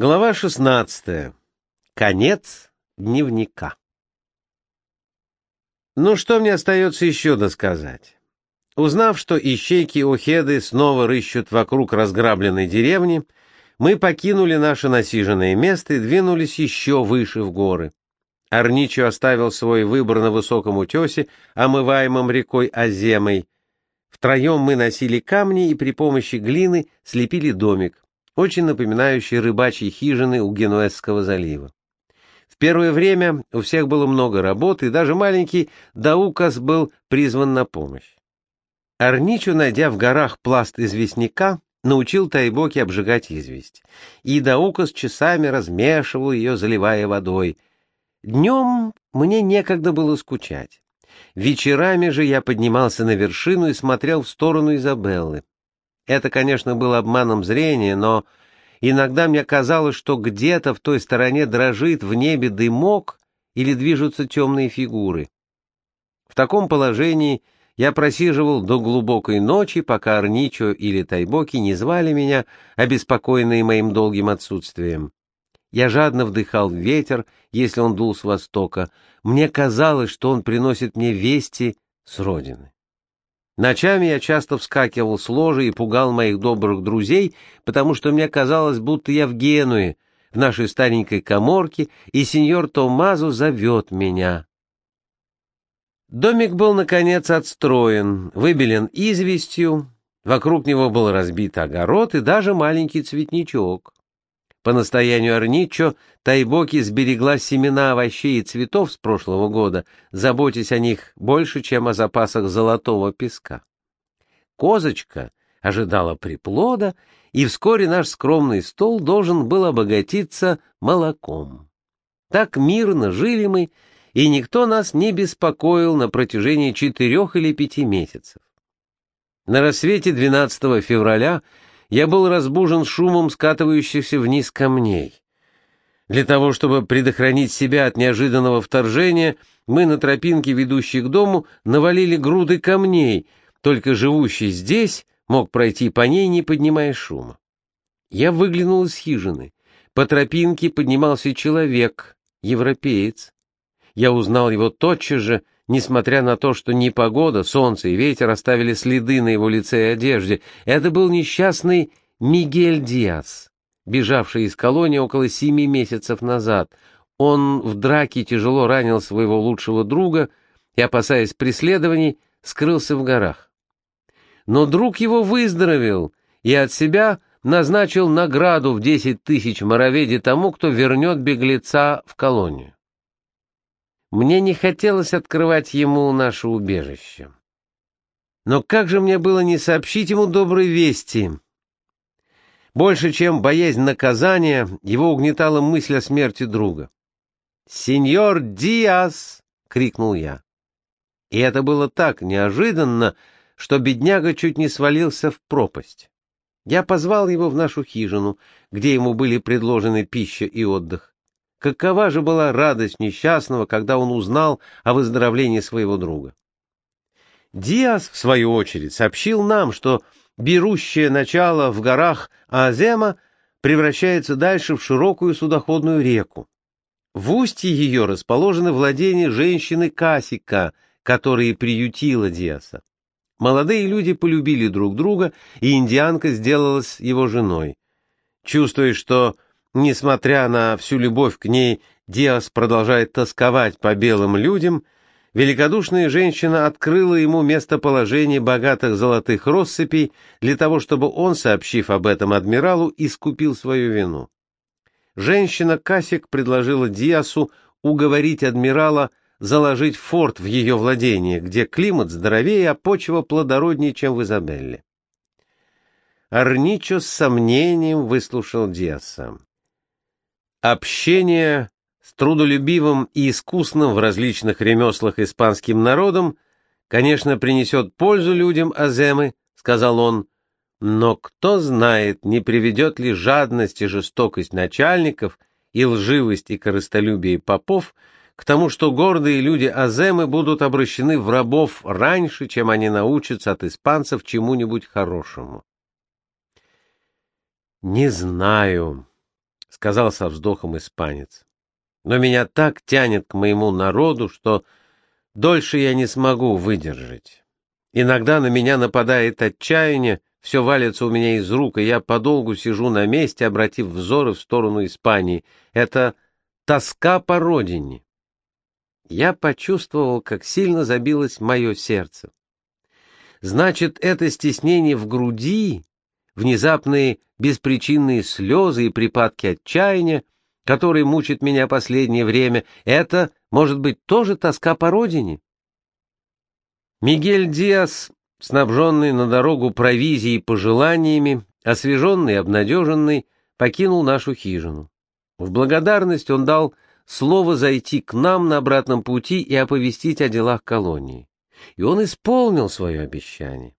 Глава 16. Конец дневника. Ну что мне остается еще досказать? Узнав, что ищейки Охеды снова рыщут вокруг разграбленной деревни, мы покинули наше насиженное место и двинулись еще выше в горы. Арничо оставил свой выбор на высоком утесе, омываемом рекой Аземой. Втроем мы носили камни и при помощи глины слепили домик, очень напоминающий рыбачьи хижины у Генуэзского залива. В первое время у всех было много работы, и даже маленький Даукас был призван на помощь. Арничу, найдя в горах пласт известняка, научил Тайбоки обжигать известь, и Даукас часами размешивал ее, заливая водой. Днем мне некогда было скучать. Вечерами же я поднимался на вершину и смотрел в сторону Изабеллы. Это, конечно, было обманом зрения, но иногда мне казалось, что где-то в той стороне дрожит в небе дымок или движутся темные фигуры. В таком положении я просиживал до глубокой ночи, пока Арничо или Тайбоки не звали меня, обеспокоенные моим долгим отсутствием. Я жадно вдыхал ветер, если он дул с востока. Мне казалось, что он приносит мне вести с родины. Ночами я часто вскакивал с ложи и пугал моих добрых друзей, потому что мне казалось, будто я в Генуе, в нашей старенькой коморке, и сеньор Томазо зовет меня. Домик был, наконец, отстроен, выбелен известью, вокруг него был разбит огород и даже маленький цветничок. По настоянию Арничо Тайбоки сберегла семена овощей и цветов с прошлого года, заботясь о них больше, чем о запасах золотого песка. Козочка ожидала приплода, и вскоре наш скромный стол должен был обогатиться молоком. Так мирно жили мы, и никто нас не беспокоил на протяжении четырех или пяти месяцев. На рассвете 12 февраля я был разбужен шумом скатывающихся вниз камней. Для того, чтобы предохранить себя от неожиданного вторжения, мы на тропинке, ведущей к дому, навалили груды камней, только живущий здесь мог пройти по ней, не поднимая шума. Я выглянул из хижины. По тропинке поднимался человек, европеец. Я узнал его тотчас же, несмотря на то, что непогода, солнце и ветер оставили следы на его лице и одежде. Это был несчастный Мигель Диас, бежавший из колонии около семи месяцев назад. Он в драке тяжело ранил своего лучшего друга и, опасаясь преследований, скрылся в горах. Но друг его выздоровел и от себя назначил награду в десять тысяч мороведи тому, кто вернет беглеца в колонию. Мне не хотелось открывать ему наше убежище. Но как же мне было не сообщить ему доброй вести? Больше, чем боязнь наказания, его угнетала мысль о смерти друга. «Сеньор Диас!» — крикнул я. И это было так неожиданно, что бедняга чуть не свалился в пропасть. Я позвал его в нашу хижину, где ему были предложены пища и отдых. Какова же была радость несчастного, когда он узнал о выздоровлении своего друга. Диас, в свою очередь, сообщил нам, что берущее начало в горах Азема превращается дальше в широкую судоходную реку. В устье ее расположены владения женщины Касика, которая приютила Диаса. Молодые люди полюбили друг друга, и индианка сделалась его женой. Чувствуя, что Несмотря на всю любовь к ней, Диас продолжает тосковать по белым людям, великодушная женщина открыла ему местоположение богатых золотых россыпей для того, чтобы он, сообщив об этом адмиралу, искупил свою вину. Женщина Касик предложила Диасу уговорить адмирала заложить форт в ее владении, где климат здоровее, а почва плодороднее, чем в Изабелле. Арничо с сомнением выслушал Диаса. Общение с трудолюбивым и искусным в различных ремеслах испанским народом, конечно, принесет пользу людям Аземы, — сказал он, — но кто знает, не приведет ли жадность и жестокость начальников и лживость и корыстолюбие попов к тому, что гордые люди Аземы будут обращены в рабов раньше, чем они научатся от испанцев чему-нибудь хорошему. «Не знаю», — сказал со вздохом испанец. «Но меня так тянет к моему народу, что дольше я не смогу выдержать. Иногда на меня нападает отчаяние, все валится у меня из рук, и я подолгу сижу на месте, обратив взоры в сторону Испании. Это тоска по родине. Я почувствовал, как сильно забилось мое сердце. Значит, это стеснение в груди, внезапные беспричинные слезы и припадки отчаяния, которые мучат меня последнее время, это, может быть, тоже тоска по родине? Мигель Диас, снабженный на дорогу провизией и пожеланиями, освеженный и обнадеженный, покинул нашу хижину. В благодарность он дал слово зайти к нам на обратном пути и оповестить о делах колонии. И он исполнил свое обещание.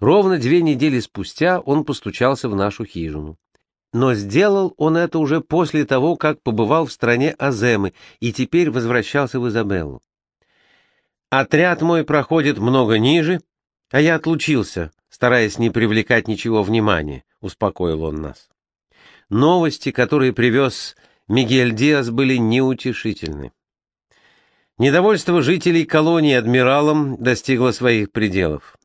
Ровно две недели спустя он постучался в нашу хижину. Но сделал он это уже после того, как побывал в стране Аземы и теперь возвращался в Изабеллу. Отряд мой проходит много ниже, а я отлучился, стараясь не привлекать ничего внимания, успокоил он нас. Новости, которые привез Мигель Диас, были неутешительны. Недовольство жителей колонии адмиралом достигло своих пределов.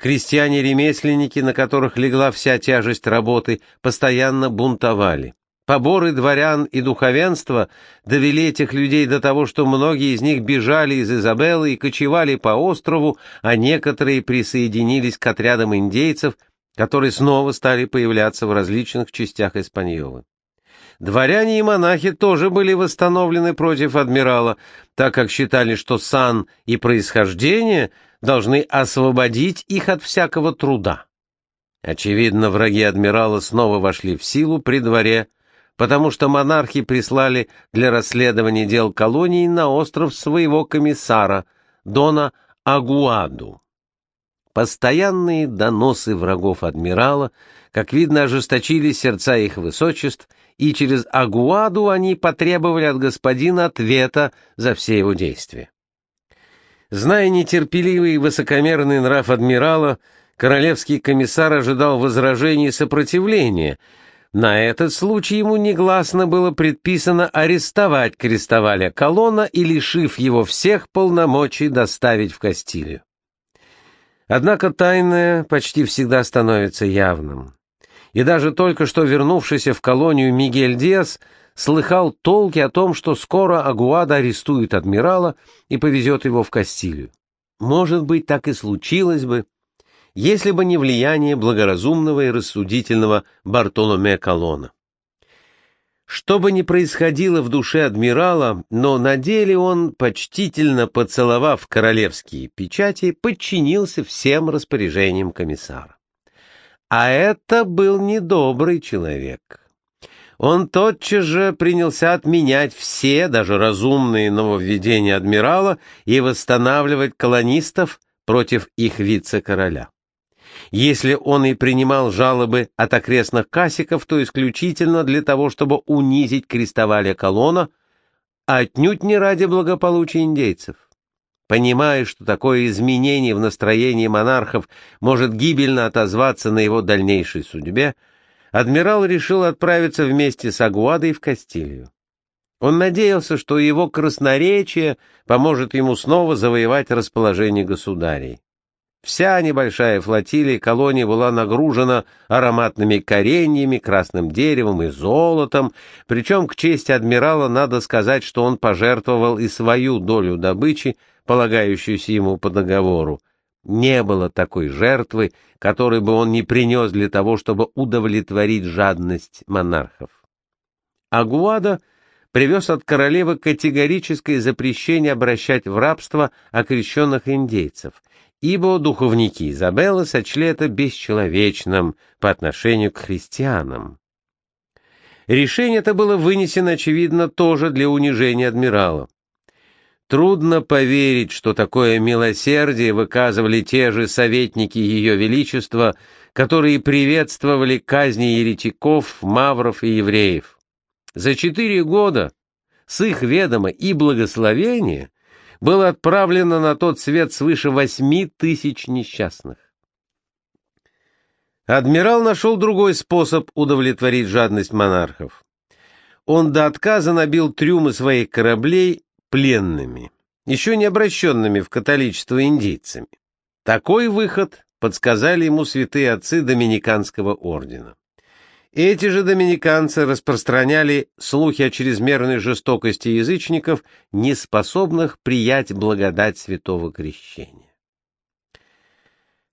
Крестьяне-ремесленники, на которых легла вся тяжесть работы, постоянно бунтовали. Поборы дворян и духовенства довели этих людей до того, что многие из них бежали из Изабеллы и кочевали по острову, а некоторые присоединились к отрядам индейцев, которые снова стали появляться в различных частях Испаньолы. Дворяне и монахи тоже были восстановлены против адмирала, так как считали, что сан и происхождение должны освободить их от всякого труда. Очевидно, враги адмирала снова вошли в силу при дворе, потому что монархи прислали для расследования дел колонии на остров своего комиссара, Дона Агуаду. Постоянные доносы врагов адмирала, как видно, ожесточили сердца их высочеств, и через Агуаду они потребовали от господина ответа за все его действия. Зная нетерпеливый и высокомерный нрав адмирала, королевский комиссар ожидал возражений и сопротивления — на этот случай ему негласно было предписано арестовать Крестоваля Колона и, лишив его всех полномочий, доставить в Кастилию. Однако тайное почти всегда становится явным. И даже только что вернувшийся в колонию Мигель Диас слыхал толки о том, что скоро Агуада арестует адмирала и повезет его в Кастилию. Может быть, так и случилось бы, если бы не влияние благоразумного и рассудительного Бартоломе Колона. Что бы ни происходило в душе адмирала, но на деле он, почтительно поцеловав королевские печати, подчинился всем распоряжениям комиссара. А это был недобрый человек. Он тотчас же принялся отменять все, даже разумные нововведения адмирала и восстанавливать колонистов против их вице-короля. Если он и принимал жалобы от окрестных касиков, то исключительно для того, чтобы унизить крестоваля колонна, а отнюдь не ради благополучия индейцев. Понимая, что такое изменение в настроении монархов может гибельно отозваться на его дальнейшей судьбе, адмирал решил отправиться вместе с Агуадой в Кастилию. Он надеялся, что его красноречие поможет ему снова завоевать расположение государей. Вся небольшая флотилия колонии была нагружена ароматными кореньями, красным деревом и золотом, причем к чести адмирала надо сказать, что он пожертвовал и свою долю добычи, полагающуюся ему по договору. Не было такой жертвы, которой бы он не принес для того, чтобы удовлетворить жадность монархов. Агуада привез от королевы категорическое запрещение обращать в рабство окрещенных индейцев — ибо духовники Изабеллы сочли это бесчеловечным по отношению к христианам. Решение это было вынесено, очевидно, тоже для унижения адмирала. Трудно поверить, что такое милосердие выказывали те же советники Ее Величества, которые приветствовали казни еретиков, мавров и евреев. За четыре года с их ведома и благословения было отправлено на тот свет свыше восьми тысяч несчастных. Адмирал нашел другой способ удовлетворить жадность монархов. он до отказа набил трюмы своих кораблей пленными, еще не обращенными в католичество индейцами. Такой выход подсказали ему святые отцы Доминиканского ордена. Эти же доминиканцы распространяли слухи о чрезмерной жестокости язычников, не способных приять благодать святого крещения.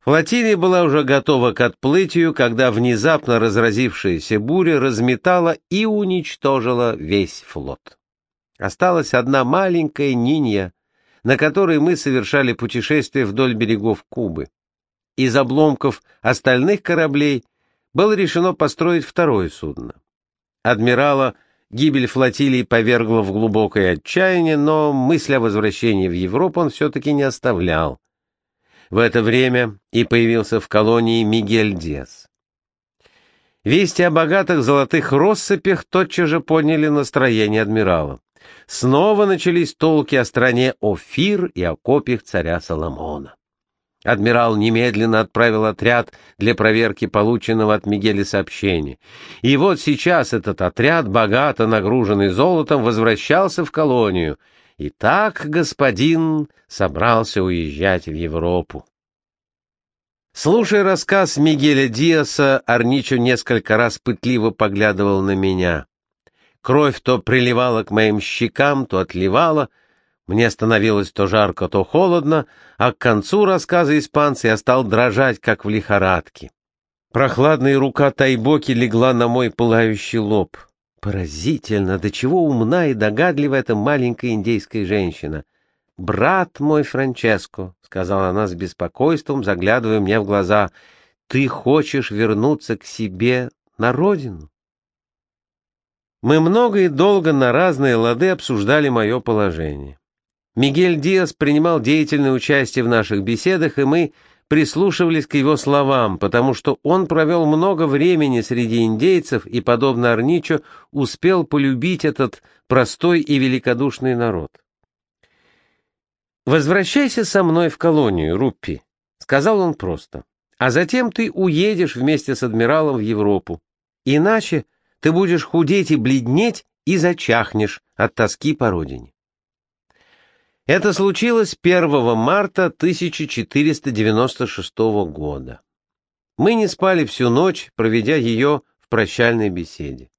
Флотилия была уже готова к отплытию, когда внезапно разразившаяся буря разметала и уничтожила весь флот. Осталась одна маленькая Нинья, на которой мы совершали путешествие вдоль берегов Кубы. Из обломков остальных кораблей было решено построить второе судно. Адмирала гибель флотилии повергла в глубокое отчаяние, но мысль о возвращении в Европу он все-таки не оставлял. В это время и появился в колонии Мигель Диас. Вести о богатых золотых россыпях тотчас же подняли настроение адмирала. Снова начались толки о стране Офир и о копиях царя Соломона. Адмирал немедленно отправил отряд для проверки полученного от Мигеля сообщения. И вот сейчас этот отряд, богато нагруженный золотом, возвращался в колонию — и так господин собрался уезжать в Европу. Слушая рассказ Мигеля Диаса, Арничо несколько раз пытливо поглядывал на меня. Кровь то приливала к моим щекам, то отливала. Мне становилось то жарко, то холодно, а к концу рассказа испанца я стал дрожать, как в лихорадке. Прохладная рука Тайбоки легла на мой пылающий лоб. Поразительно, до чего умна и догадлива эта маленькая индейская женщина. «Брат мой Франческо», — сказала она с беспокойством, заглядывая мне в глаза, — «ты хочешь вернуться к себе на родину?» Мы много и долго на разные лады обсуждали мое положение. Мигель Диас принимал деятельное участие в наших беседах, и мы прислушивались к его словам, потому что он провел много времени среди индейцев и, подобно Арничо, успел полюбить этот простой и великодушный народ. «Возвращайся со мной в колонию, Руппи», — сказал он просто, «а затем ты уедешь вместе с адмиралом в Европу. Иначе ты будешь худеть и бледнеть и зачахнешь от тоски по родине». Это случилось 1 марта 1496 года. Мы не спали всю ночь, проведя ее в прощальной беседе.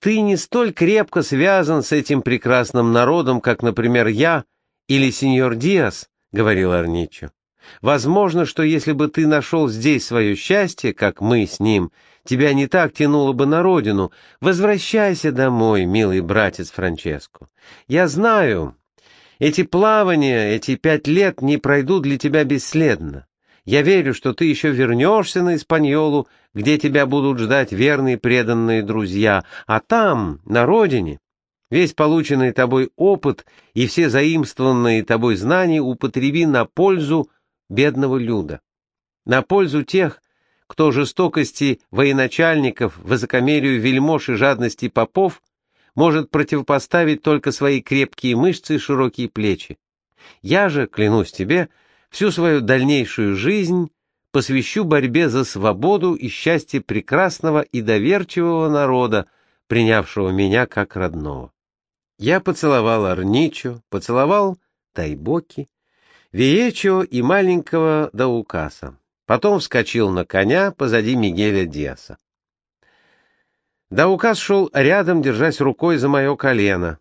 Ты не столь крепко связан с этим прекрасным народом, как, например, я или сеньор Диас, — говорил Арничо. Возможно, что если бы ты нашел здесь свое счастье, как мы с ним, тебя не так тянуло бы на родину. Возвращайся домой, милый братец Франческо. Я знаю, эти плавания, эти пять лет не пройдут для тебя бесследно. Я верю, что ты еще вернешься на Испаньолу, где тебя будут ждать верные преданные друзья, а там, на родине, весь полученный тобой опыт и все заимствованные тобой знания употреби на пользу бедного люда, на пользу тех, кто жестокости военачальников, высокомерию вельмож и жадности попов может противопоставить только свои крепкие мышцы и широкие плечи. Я же, клянусь тебе, всю свою дальнейшую жизнь посвящу борьбе за свободу и счастье прекрасного и доверчивого народа, принявшего меня как родного. Я поцеловал Арничо, поцеловал Тайбоки, Виечо и маленького Даукаса. Потом вскочил на коня позади Мигеля Диаса. Даукас шел рядом, держась рукой за мое колено.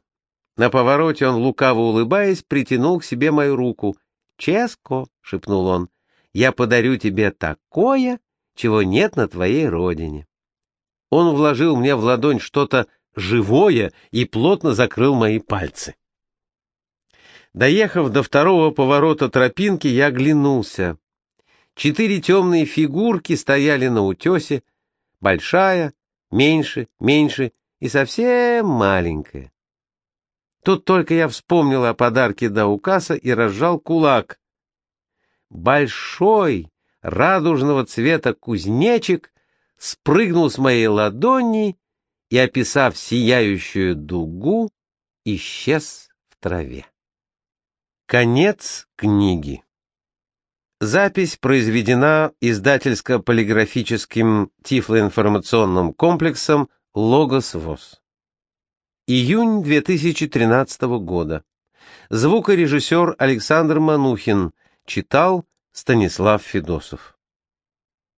На повороте он, лукаво улыбаясь, притянул к себе мою руку. «Ческо», — шепнул он, — «я подарю тебе такое, чего нет на твоей родине». Он вложил мне в ладонь что-то живое и плотно закрыл мои пальцы. Доехав до второго поворота тропинки, я оглянулся. Четыре темные фигурки стояли на утесе, большая, меньше, меньше и совсем маленькая. Тут только я вспомнил о подарке Даукаса и разжал кулак. Большой, радужного цвета кузнечик спрыгнул с моей ладони и, описав сияющую дугу, исчез в траве. Конец книги. Запись произведена издательско-полиграфическим тифлоинформационным комплексом «Логос ВОЗ». Июнь 2013 года. Звукорежиссер Александр Манухин. Читал Станислав Федосов.